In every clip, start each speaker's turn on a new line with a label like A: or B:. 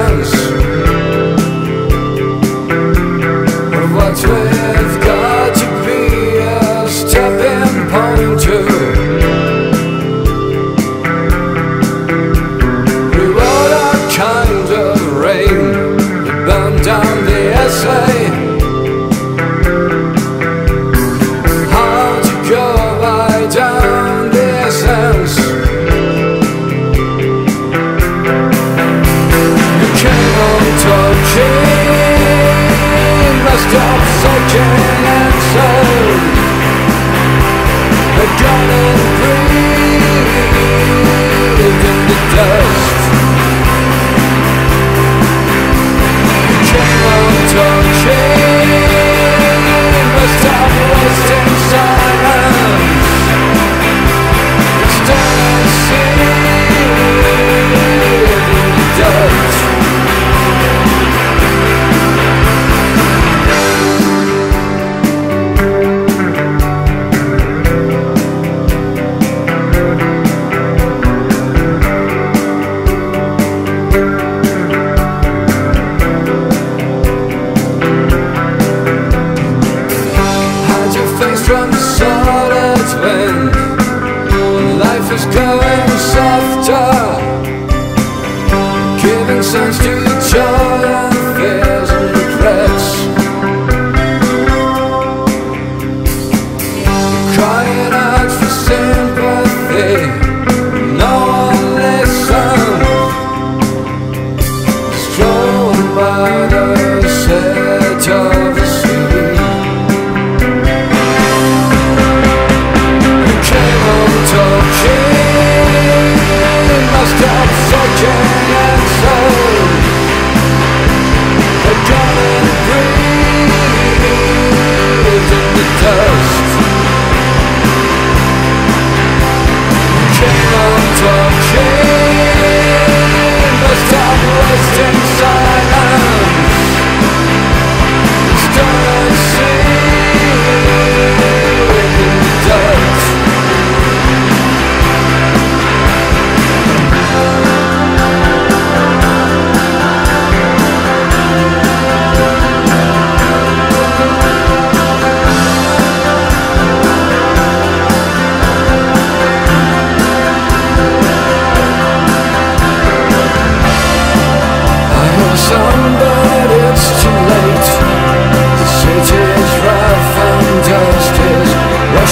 A: Yes.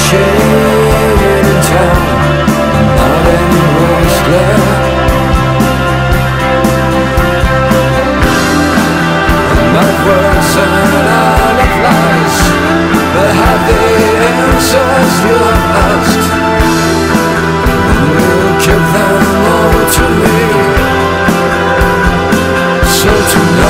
A: sharing Not of lies But have the answers you asked And give them all to me. So tonight